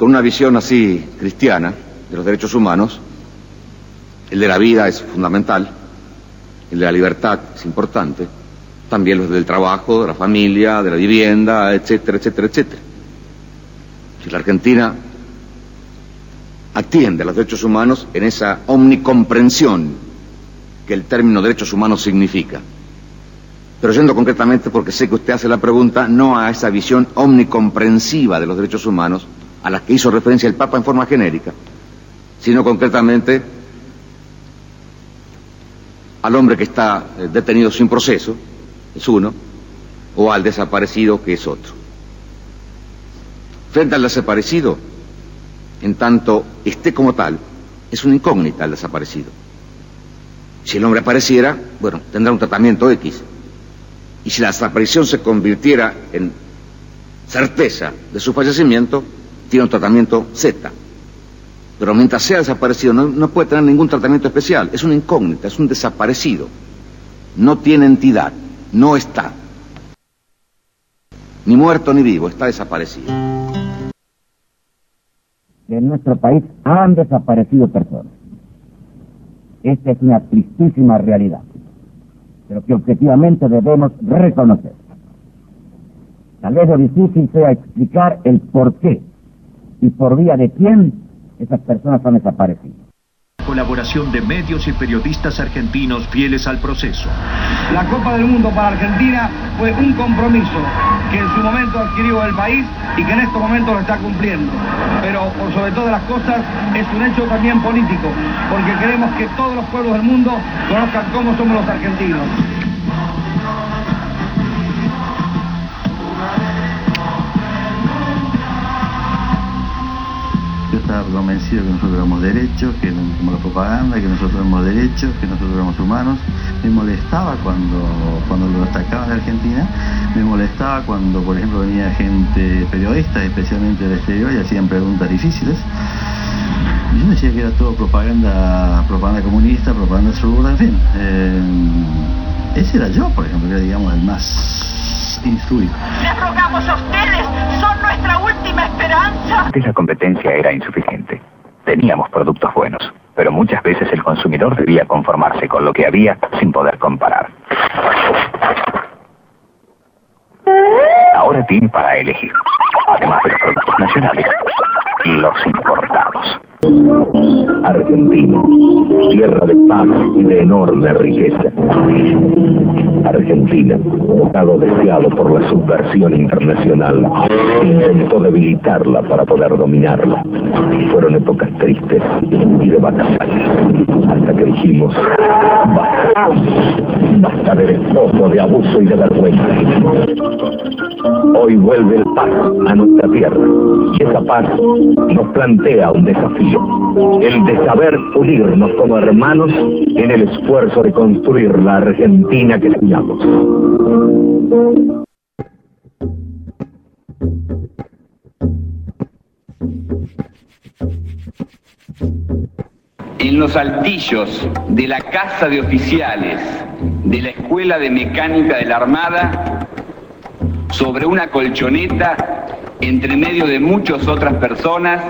con una visión así cristiana de los derechos humanos, el de la vida es fundamental, el de la libertad es importante, también los del trabajo, de la familia, de la vivienda, etcétera, etcétera, etcétera. Si la Argentina atiende a los derechos humanos en esa omnicomprensión que el término derechos humanos significa. Pero yendo concretamente, porque sé que usted hace la pregunta, no a esa visión omnicomprensiva de los derechos humanos a la que hizo referencia el Papa en forma genérica, sino concretamente al hombre que está eh, detenido sin proceso, es uno, o al desaparecido, que es otro. Frente al desaparecido, en tanto esté como tal, es una incógnita el desaparecido. Si el hombre apareciera, bueno, tendrá un tratamiento X. Y si la desaparición se convirtiera en certeza de su fallecimiento, tiene un tratamiento Z. Pero mientras sea desaparecido no, puede tener ningún tratamiento especial. Es una incógnita, es un desaparecido. No tiene entidad, no está. Ni muerto ni vivo, está desaparecido. En nuestro país han desaparecido personas. Esta es una tristísima realidad, pero que objetivamente debemos reconocer. Tal vez lo difícil sea explicar el por qué y por vía de quién esas personas han desaparecido. Colaboración de medios y periodistas argentinos fieles al proceso. La Copa del Mundo para Argentina fue un compromiso que en su momento adquirió el país y que en estos momentos lo está cumpliendo. Pero por sobre todas las cosas es un hecho también político, porque queremos que todos los pueblos del mundo conozcan cómo somos los argentinos. Convencido que nosotros éramos derechos, que como la propaganda, que nosotros éramos derechos, que nosotros éramos humanos. Me molestaba cuando, cuando lo destacaban de Argentina, me molestaba cuando, por ejemplo, venía gente periodista, especialmente del exterior, y hacían preguntas difíciles. Yo decía que era todo propaganda, propaganda comunista, propaganda zurda, en fin. Eh, ese era yo, por ejemplo, que era, digamos, el más instruido. Les rogamos a ustedes, son nuestra última esperanza. La competencia era insuficiente. Teníamos productos buenos, pero muchas veces el consumidor debía conformarse con lo que había sin poder comparar. Ahora tiene para elegir, además de los productos nacionales, los importados. Argentina, tierra de paz y de enorme riqueza. Argentina, estado deseado por la subversión internacional, intentó debilitarla para poder dominarla. Fueron épocas tristes y de batallas, hasta que dijimos, basta, basta de despojo, de abuso y de vergüenza. Hoy vuelve el paz a nuestra tierra, y esa paz nos plantea un desafío, el de saber unirnos como hermanos en el esfuerzo de construir la Argentina que soñamos. En los altillos de la Casa de Oficiales de la Escuela de Mecánica de la Armada, sobre una colchoneta, entre medio de muchas otras personas,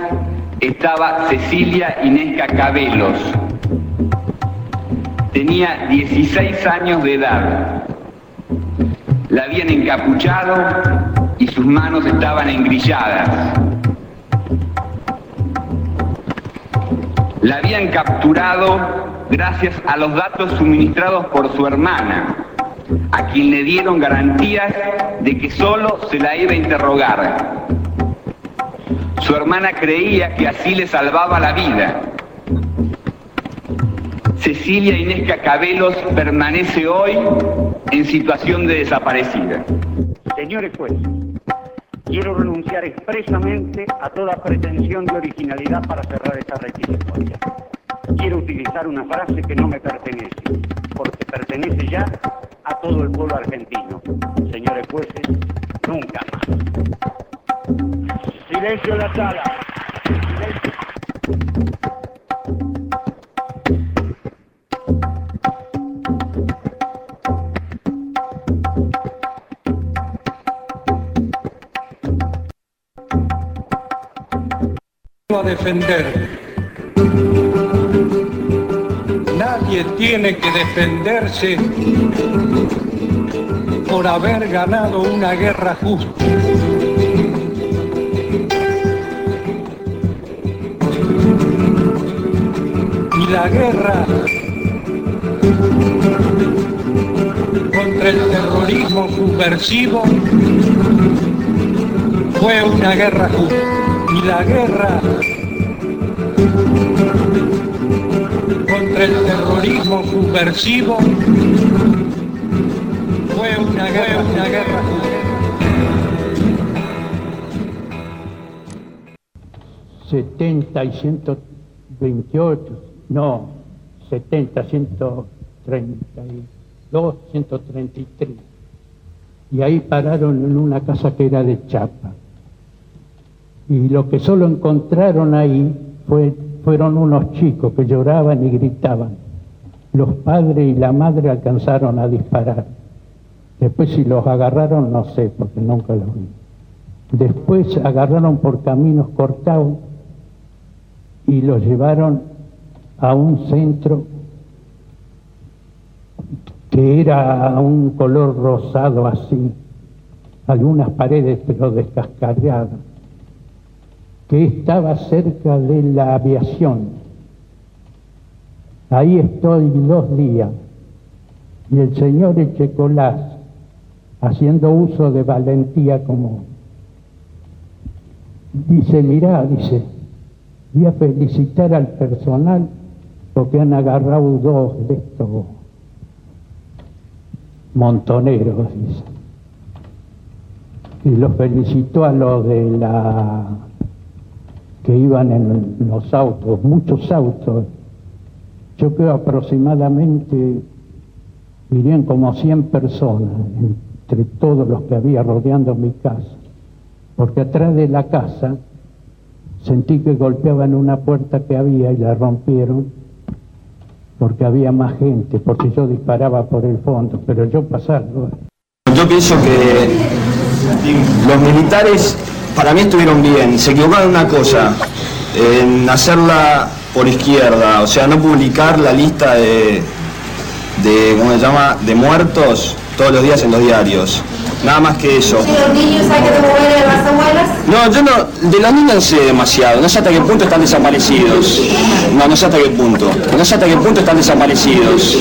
estaba Cecilia Inés Cabelos. Tenía 16 años de edad. La habían encapuchado y sus manos estaban engrilladas. La habían capturado gracias a los datos suministrados por su hermana, a quien le dieron garantías de que solo se la iba a interrogar. Su hermana creía que así le salvaba la vida. Cecilia Inés Cacabelos permanece hoy en situación de desaparecida. Señores jueces, quiero renunciar expresamente a toda pretensión de originalidad para cerrar esta requisitoria. Quiero utilizar una frase que no me pertenece, porque pertenece ya a todo el pueblo argentino. Señores jueces, nunca más. Silencio en la sala. Silencio. Nadie tiene que defenderse por haber ganado una guerra justa. Y la guerra contra el terrorismo subversivo fue una guerra justa. Y la guerra contra el terrorismo subversivo fue una guerra, una guerra justa. 70 y 128, no, 70, 132, 133. Y ahí pararon en una casa que era de chapa. Y lo que solo encontraron ahí fue, fueron unos chicos que lloraban y gritaban. Los padres y la madre alcanzaron a disparar. Después si los agarraron, no sé, porque nunca los vi. Después agarraron por caminos cortados y los llevaron a un centro que era un color rosado así, algunas paredes pero descascaradas, que estaba cerca de la aviación. Ahí estoy dos días y el señor Echecolás, haciendo uso de valentía como, dice, mirá, dice, voy a felicitar al personal porque han agarrado dos de estos montoneros, dice. Y los felicitó a los de la que iban en los autos, muchos autos. Yo creo aproximadamente irían como 100 personas, entre todos los que había rodeando mi casa. Porque atrás de la casa sentí que golpeaban una puerta que había y la rompieron porque había más gente, porque yo disparaba por el fondo, pero yo pasando. Yo pienso que los militares para mí estuvieron bien, se equivocaron en una cosa, en hacerla por izquierda, o sea, no publicar la lista de, de ¿cómo se llama?, de muertos todos los días en los diarios. Nada más que eso. ¿Y los niños saben que te mueren las abuelas? No, yo no, de los niños no sé demasiado, no sé hasta qué punto están desaparecidos. No, no sé hasta qué punto. No sé hasta qué punto están desaparecidos.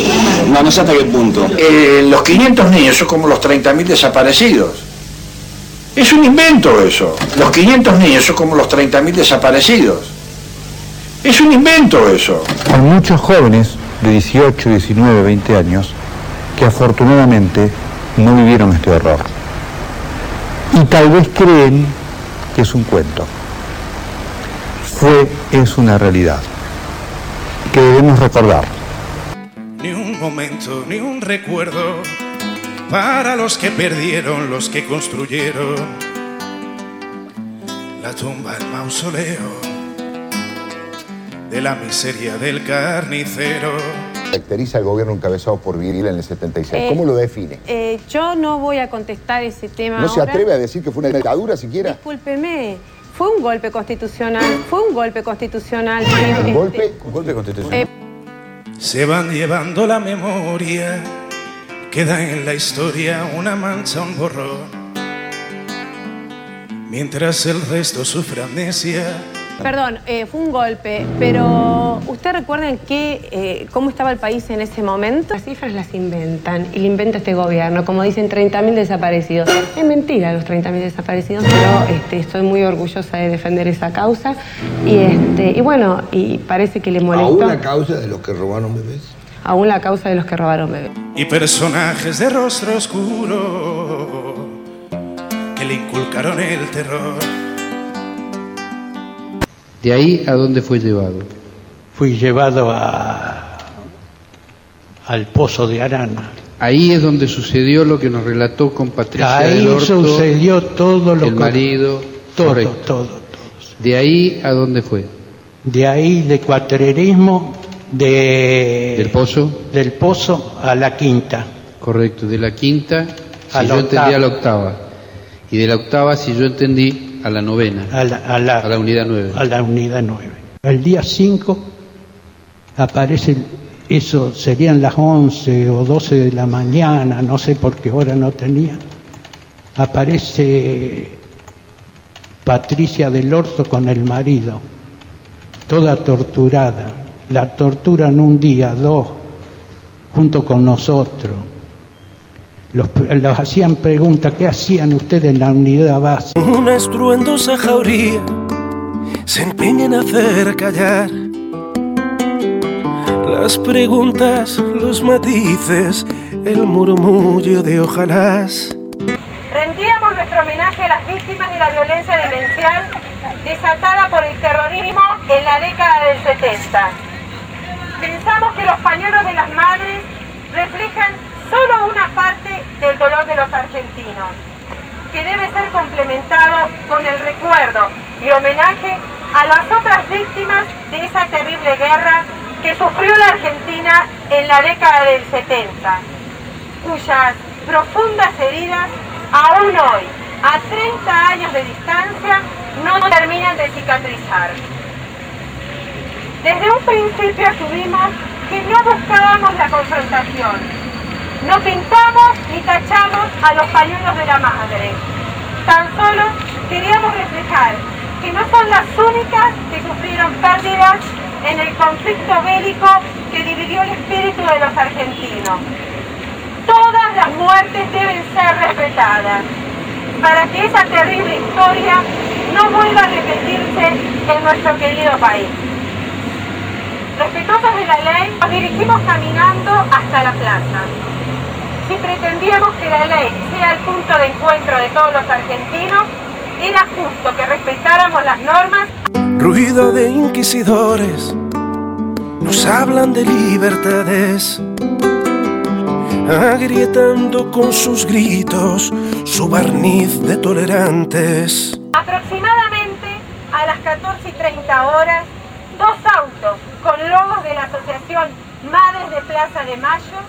No, no sé hasta qué punto. Eh, los 500 niños son como los 30.000 desaparecidos. Es un invento eso. Los 500 niños son como los 30.000 desaparecidos. Es un invento eso. Hay muchos jóvenes de 18, 19, 20 años que afortunadamente no vivieron este horror. Y tal vez creen que es un cuento. Fue, es una realidad que debemos recordar. Ni un momento, ni un recuerdo para los que perdieron, los que construyeron la tumba, el mausoleo de la miseria del carnicero. Caracteriza el gobierno encabezado por Viril en el 76. ¿Cómo lo define? Eh, yo no voy a contestar ese tema. ¿No se atreve a decir que fue una dictadura siquiera? Discúlpeme. Fue un golpe constitucional. Fue un golpe constitucional. ¿Un Este, golpe? ¿Un golpe constitucional? eh, Se van llevando la memoria, queda en la historia una mancha, un borrón. Mientras el resto sufre amnesia. Perdón, eh, fue un golpe, pero ¿usted recuerda qué, eh, cómo estaba el país en ese momento? Las cifras las inventan y le inventa este gobierno. Como dicen, 30.000 desaparecidos. Es mentira los 30.000 desaparecidos, pero este, estoy muy orgullosa de defender esa causa. Y, este, y bueno, y parece que le molestó. ¿Aún la causa de los que robaron bebés? Aún la causa de los que robaron bebés. y personajes de rostro oscuro que le inculcaron el terror. ¿De ahí a dónde fue llevado? Fui llevado a, al pozo de Arana. Ahí es donde sucedió lo que nos relató con Patricia Ahí del Orto, sucedió todo lo el que- marido, todo, correcto. todo. ¿De ahí a dónde fue? De ahí de cuatrerismo de ¿Del pozo? del pozo a la quinta. Correcto, de la quinta, si A la yo entendí a la octava. Y de la octava, si yo entendí, a la novena, a la, a la- a la unidad 9. a la unidad 9. El día 5 aparece, eso serían las 11 o 12 de la mañana, no sé por qué hora no tenía, aparece Patricia del Orzo con el marido, toda torturada. La torturan un día, dos, junto con nosotros. Los, los hacían preguntas, ¿qué hacían ustedes en la unidad base? Una estruendosa jauría se empeña en hacer callar las preguntas, los matices, el murmullo de ojalás. Rendíamos nuestro homenaje a las víctimas de la violencia demencial desatada por el terrorismo en la década del 70. Pensamos que los pañuelos de las madres reflejan solo una parte del dolor de los argentinos, que debe ser complementado con el recuerdo y homenaje a las otras víctimas de esa terrible guerra que sufrió la Argentina en la década del 70, cuyas profundas heridas aún hoy, a 30 años de distancia, no terminan de cicatrizar. Desde un principio asumimos que no buscábamos la confrontación. No pintamos ni tachamos a los pañuelos de la madre. Tan solo queríamos reflejar que no son las únicas que sufrieron pérdidas en el conflicto bélico que dividió el espíritu de los argentinos. Todas las muertes deben ser respetadas para que esa terrible historia no vuelva a repetirse en nuestro querido país. Respetuosos de la ley, nos dirigimos caminando hasta la plaza. Si pretendíamos que la ley sea el punto de encuentro de todos los argentinos, era justo que respetáramos las normas Ruido de inquisidores, nos hablan de libertades, agrietando con sus gritos su barniz de tolerantes. Aproximadamente a las 14 y 30 horas, dos autos con logos de la Asociación Madres de Plaza de Mayo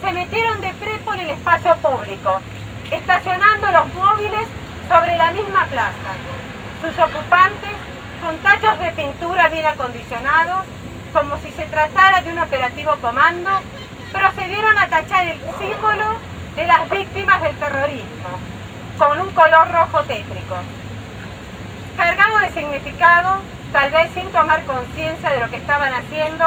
se metieron de prepo en el espacio público, estacionando los móviles sobre la misma plaza. Sus ocupantes, con tachos de pintura bien acondicionados, como si se tratara de un operativo comando, procedieron a tachar el símbolo de las víctimas del terrorismo, con un color rojo tétrico. Cargado de significado, tal vez sin tomar conciencia de lo que estaban haciendo,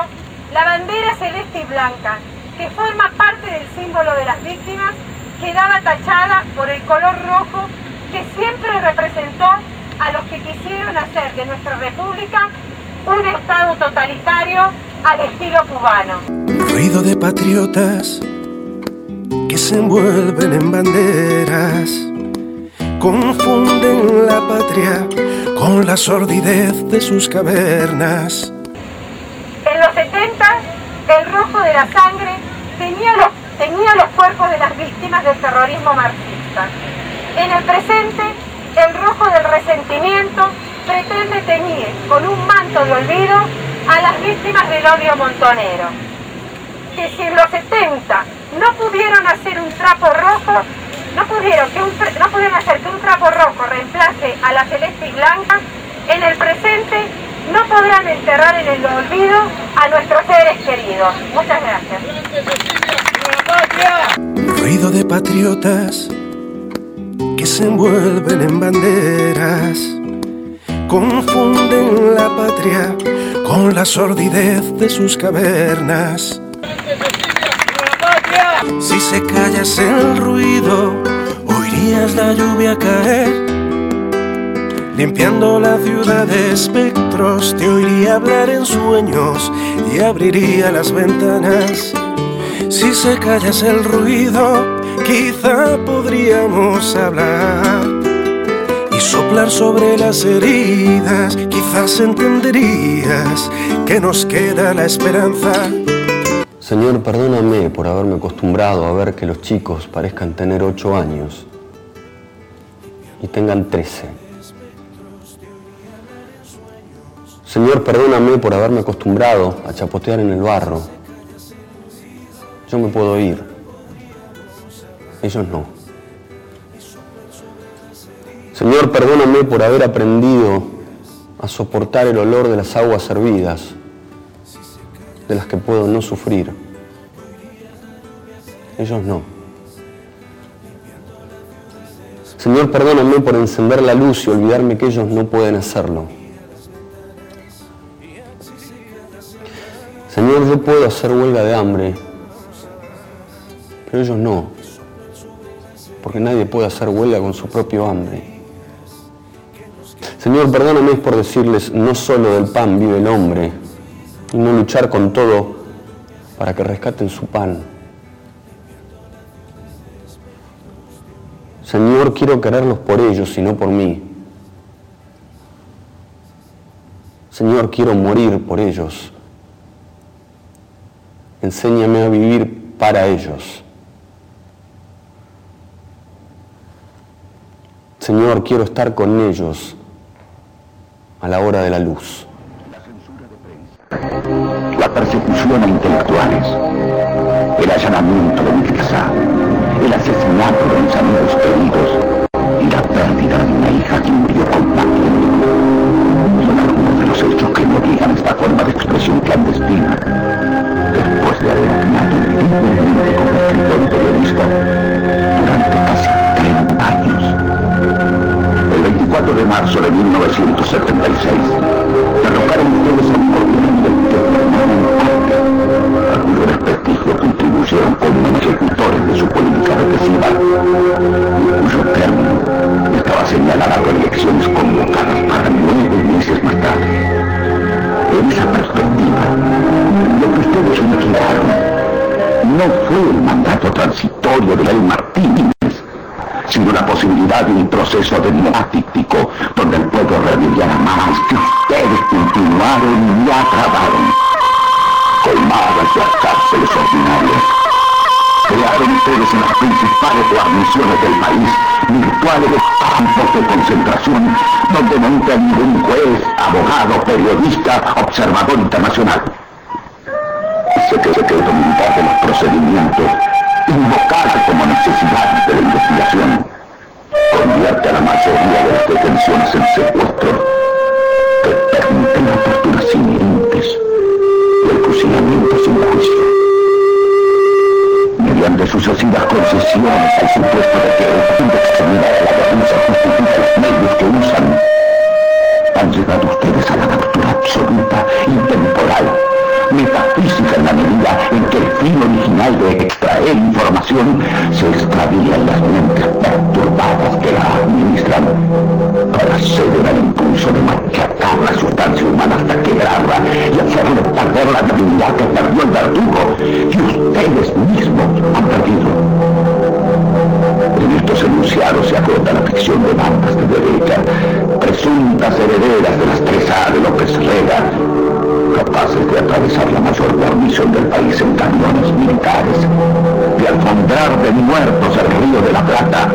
la bandera celeste y blanca, que forma parte del símbolo de las víctimas, quedaba tachada por el color rojo que siempre representó a los que quisieron hacer de nuestra república un Estado totalitario al estilo cubano. Ruido de patriotas que se envuelven en banderas, confunden la patria con la sordidez de sus cavernas. En los 70, el rojo de la sangre tenía los, tenía los cuerpos de las víctimas del terrorismo marxista. En el presente, el rojo del resentimiento pretende teñir con un manto de olvido a las víctimas del odio montonero. Que si en los 70 no pudieron hacer un trapo rojo, no pudieron, no pudieron hacer que un trapo rojo reemplace a la celeste y blanca, en el presente no podrán enterrar en el olvido a nuestros seres queridos. Muchas gracias. Ruido de patriotas que se envuelven en banderas, confunden la patria con la sordidez de sus cavernas. Si se callas el ruido, oirías la lluvia caer. Limpiando la ciudad de espectros, te oiría hablar en sueños y abriría las ventanas. Si se callas el ruido, quizá podríamos hablar y soplar sobre las heridas. Quizás entenderías que nos queda la esperanza. Señor, perdóname por haberme acostumbrado a ver que los chicos parezcan tener ocho años y tengan trece. Señor, perdóname por haberme acostumbrado a chapotear en el barro. Yo me puedo ir. Ellos no. Señor, perdóname por haber aprendido a soportar el olor de las aguas hervidas, de las que puedo no sufrir. Ellos no. Señor, perdóname por encender la luz y olvidarme que ellos no pueden hacerlo. Señor, yo puedo hacer huelga de hambre, pero ellos no, porque nadie puede hacer huelga con su propio hambre. Señor, perdóname por decirles, no solo del pan vive el hombre, y no luchar con todo para que rescaten su pan. Señor, quiero quererlos por ellos y no por mí. Señor, quiero morir por ellos. Enséñame a vivir para ellos. Señor, quiero estar con ellos a la hora de la luz. A intelectuales, el allanamiento de mi casa, el asesinato de mis amigos queridos y la pérdida de una hija que murió combatiendo son algunos de los hechos que me obligan a esta forma de expresión clandestina. Después de haber opinado libremente como escritor y periodista durante casi 30 años. El 24 de marzo de 1976 derrocaron ustedes a contribuyeron como ejecutores de su política represiva y cuyo término estaba señalada por elecciones convocadas para nueve meses más tarde. En esa perspectiva, lo que ustedes liquidaron no fue el mandato transitorio de El Martínez, sino la posibilidad de un proceso democrático donde el pueblo reviviera más que ustedes continuaron y acabaron colmadas las cárceles ordinarias. Crearon ustedes en las principales guarniciones del país virtuales campos de concentración donde no entra ningún juez, abogado, periodista, observador internacional. Ese secreto militar de los procedimientos, invocada como necesidad de la investigación, convierte a la mayoría de las detenciones en secuestro que permiten la tortura sin límites y el fusilamiento sin juicio. Mediante sucesivas concesiones al supuesto de que el fin de exterminar la defensa justifica los medios que usan, han llegado ustedes a la captura absoluta y temporal, metafísica en la medida en que el fin original de extraer información se extravía en las mentes perturbadas que la administran para ceder al impulso de la sustancia humana hasta quebrarla y hacerle perder la dignidad que perdió el verdugo y ustedes mismos han perdido. En estos enunciados se agota la ficción de bandas de derecha, presuntas herederas de las 3A de López Rega, capaces de atravesar la mayor guarnición del país en camiones militares, de alfombrar de muertos el río de la Plata,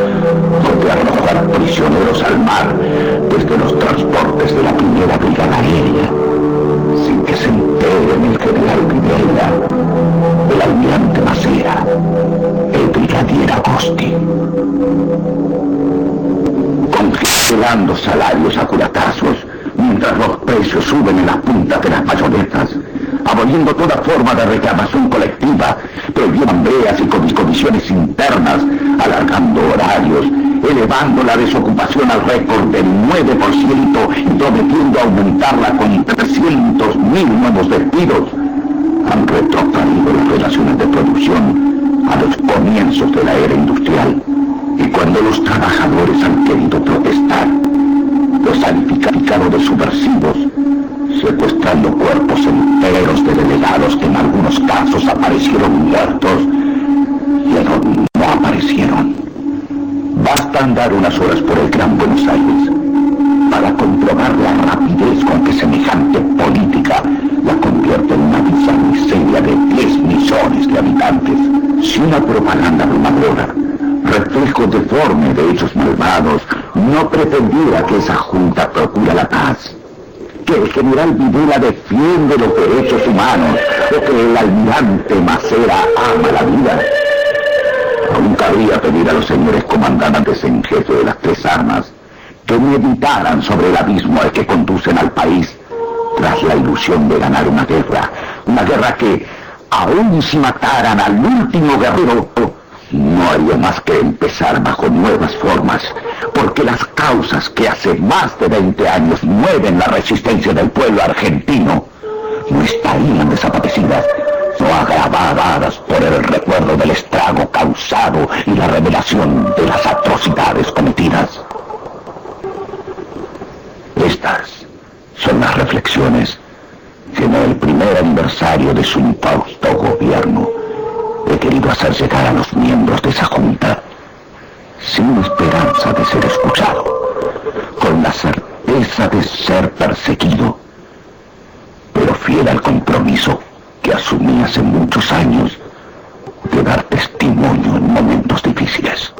o de arrojar prisioneros al mar congelando salarios a curatazos, mientras los precios suben en las puntas de las bayonetas, aboliendo toda forma de reclamación colectiva, prohibiendo hambreas y comisiones internas, alargando horarios, elevando la desocupación al récord del 9% y prometiendo aumentarla con 300.000 nuevos despidos, han retrotraído las relaciones de producción a los comienzos de la era industrial. Cuando los trabajadores han querido protestar, los han calificado de subversivos, secuestrando cuerpos enteros de delegados que en algunos casos aparecieron muertos y en otros no aparecieron. Basta andar unas horas por el Gran Buenos Aires para comprobar la rapidez con que semejante política la convierte en una visa miseria de 10 millones de habitantes, si una propaganda abrumadora reflejo deforme de hechos malvados, no pretendiera que esa junta procura la paz, que el general Videla defiende los derechos humanos o que el almirante Macera ama la vida. Aún cabría pedir a los señores comandantes en jefe de las tres armas que meditaran sobre el abismo al que conducen al país tras la ilusión de ganar una guerra, una guerra que, aun si mataran al último guerrero, no haría más que empezar bajo nuevas formas, porque las causas que hace más de 20 años mueven la resistencia del pueblo argentino no estarían desaparecidas, no agravadas por el recuerdo del estrago causado y la revelación de las atrocidades cometidas. Estas son las reflexiones que en el primer aniversario de su infausto gobierno he querido hacer llegar a los miembros de esa junta sin esperanza de ser escuchado, con la certeza de ser perseguido, pero fiel al compromiso que asumí hace muchos años de dar testimonio en momentos difíciles.